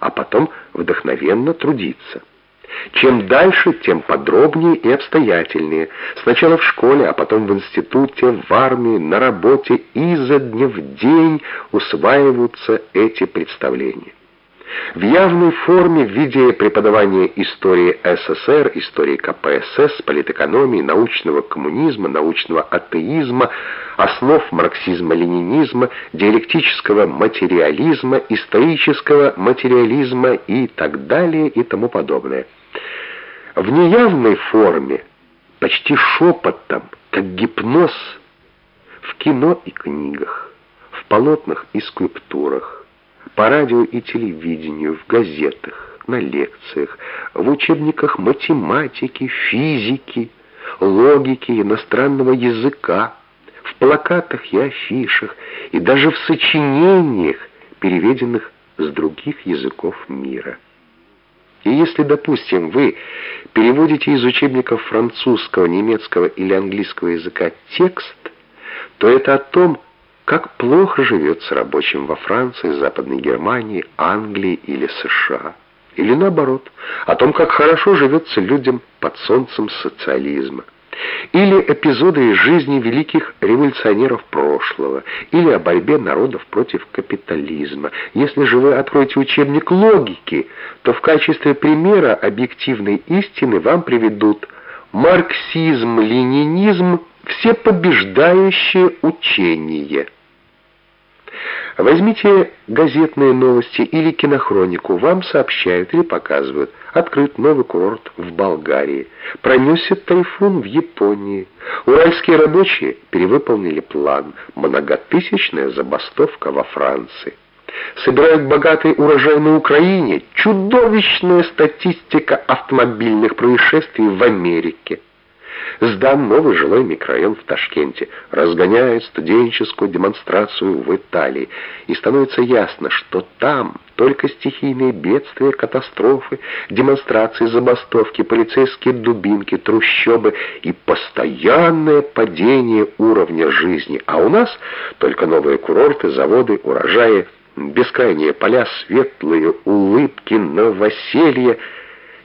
а потом вдохновенно трудиться. Чем дальше, тем подробнее и обстоятельнее. Сначала в школе, а потом в институте, в армии, на работе, изо дня в день усваиваются эти представления. В явной форме в виде преподавания истории СССР, истории КПСС, политэкономии, научного коммунизма, научного атеизма, основ марксизма-ленинизма, диалектического материализма, исторического материализма и так далее и тому подобное. В неявной форме, почти шепотом, как гипноз, в кино и книгах, в полотнах и скульптурах, по радио и телевидению, в газетах, на лекциях, в учебниках математики, физики, логики, иностранного языка, в плакатах и афишах, и даже в сочинениях, переведенных с других языков мира. И если, допустим, вы переводите из учебников французского, немецкого или английского языка текст, то это о том, как плохо живется рабочим во Франции, Западной Германии, Англии или США. Или наоборот, о том, как хорошо живется людям под солнцем социализма. Или эпизоды из жизни великих революционеров прошлого, или о борьбе народов против капитализма. Если же вы откроете учебник логики, то в качестве примера объективной истины вам приведут марксизм, ленинизм, все побеждающее учение – Возьмите газетные новости или кинохронику, вам сообщают или показывают. Открыт новый курорт в Болгарии. Пронесся тайфун в Японии. Уральские рабочие перевыполнили план. Многотысячная забастовка во Франции. Собирают богатый урожай на Украине. Чудовищная статистика автомобильных происшествий в Америке. Сдан новый жилой микрорайон в Ташкенте, разгоняет студенческую демонстрацию в Италии, и становится ясно, что там только стихийные бедствия, катастрофы, демонстрации, забастовки, полицейские дубинки, трущобы и постоянное падение уровня жизни. А у нас только новые курорты, заводы, урожаи, бескрайние поля, светлые улыбки, новоселье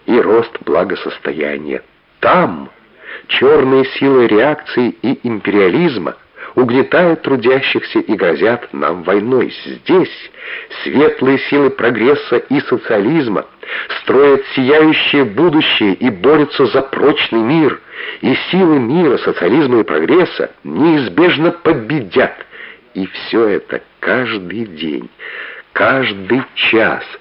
и рост благосостояния. Там черные силы реакции и империализма угнетают трудящихся и грозят нам войной. Здесь светлые силы прогресса и социализма строят сияющее будущее и борются за прочный мир, и силы мира, социализма и прогресса неизбежно победят. И все это каждый день, каждый час –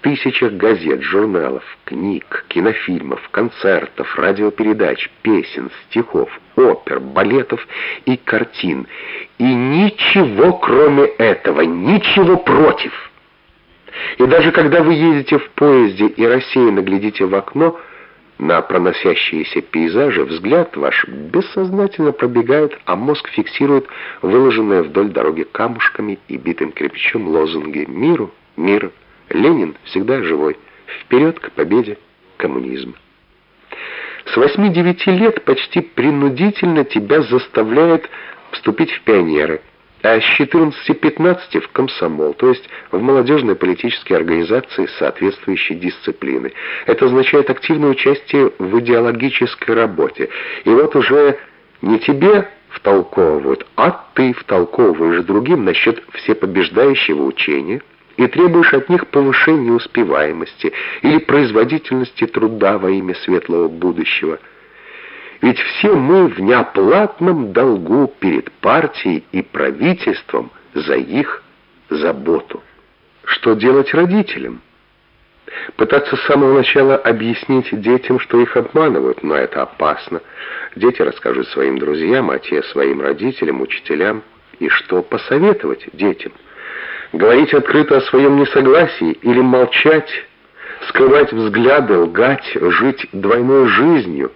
тысячах газет, журналов, книг, кинофильмов, концертов, радиопередач, песен, стихов, опер, балетов и картин. И ничего кроме этого, ничего против. И даже когда вы едете в поезде и рассеянно глядите в окно, на проносящиеся пейзажи взгляд ваш бессознательно пробегает, а мозг фиксирует выложенные вдоль дороги камушками и битым кирпичом лозунги «Миру, мир, Ленин всегда живой. Вперед к победе коммунизма. С 8-9 лет почти принудительно тебя заставляют вступить в пионеры, а с 14-15 в комсомол, то есть в молодежные политические организации соответствующей дисциплины. Это означает активное участие в идеологической работе. И вот уже не тебе втолковывают, а ты втолковываешь другим насчет всепобеждающего учения, и требуешь от них повышения успеваемости или производительности труда во имя светлого будущего. Ведь все мы в неоплатном долгу перед партией и правительством за их заботу. Что делать родителям? Пытаться с самого начала объяснить детям, что их обманывают, но это опасно. Дети расскажут своим друзьям, а те своим родителям, учителям. И что посоветовать детям – говорить открыто о своем несогласии или молчать, скрывать взгляды, лгать, жить двойной жизнью.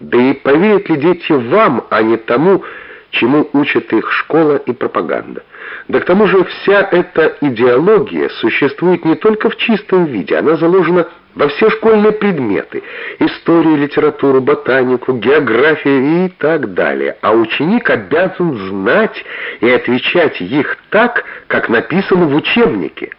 Да и поверят ли дети вам, а не тому, чему учат их школа и пропаганда? Да к тому же вся эта идеология существует не только в чистом виде, она заложена во все школьные предметы – историю, литературу, ботанику, географию и так далее. А ученик обязан знать и отвечать их так, как написано в учебнике.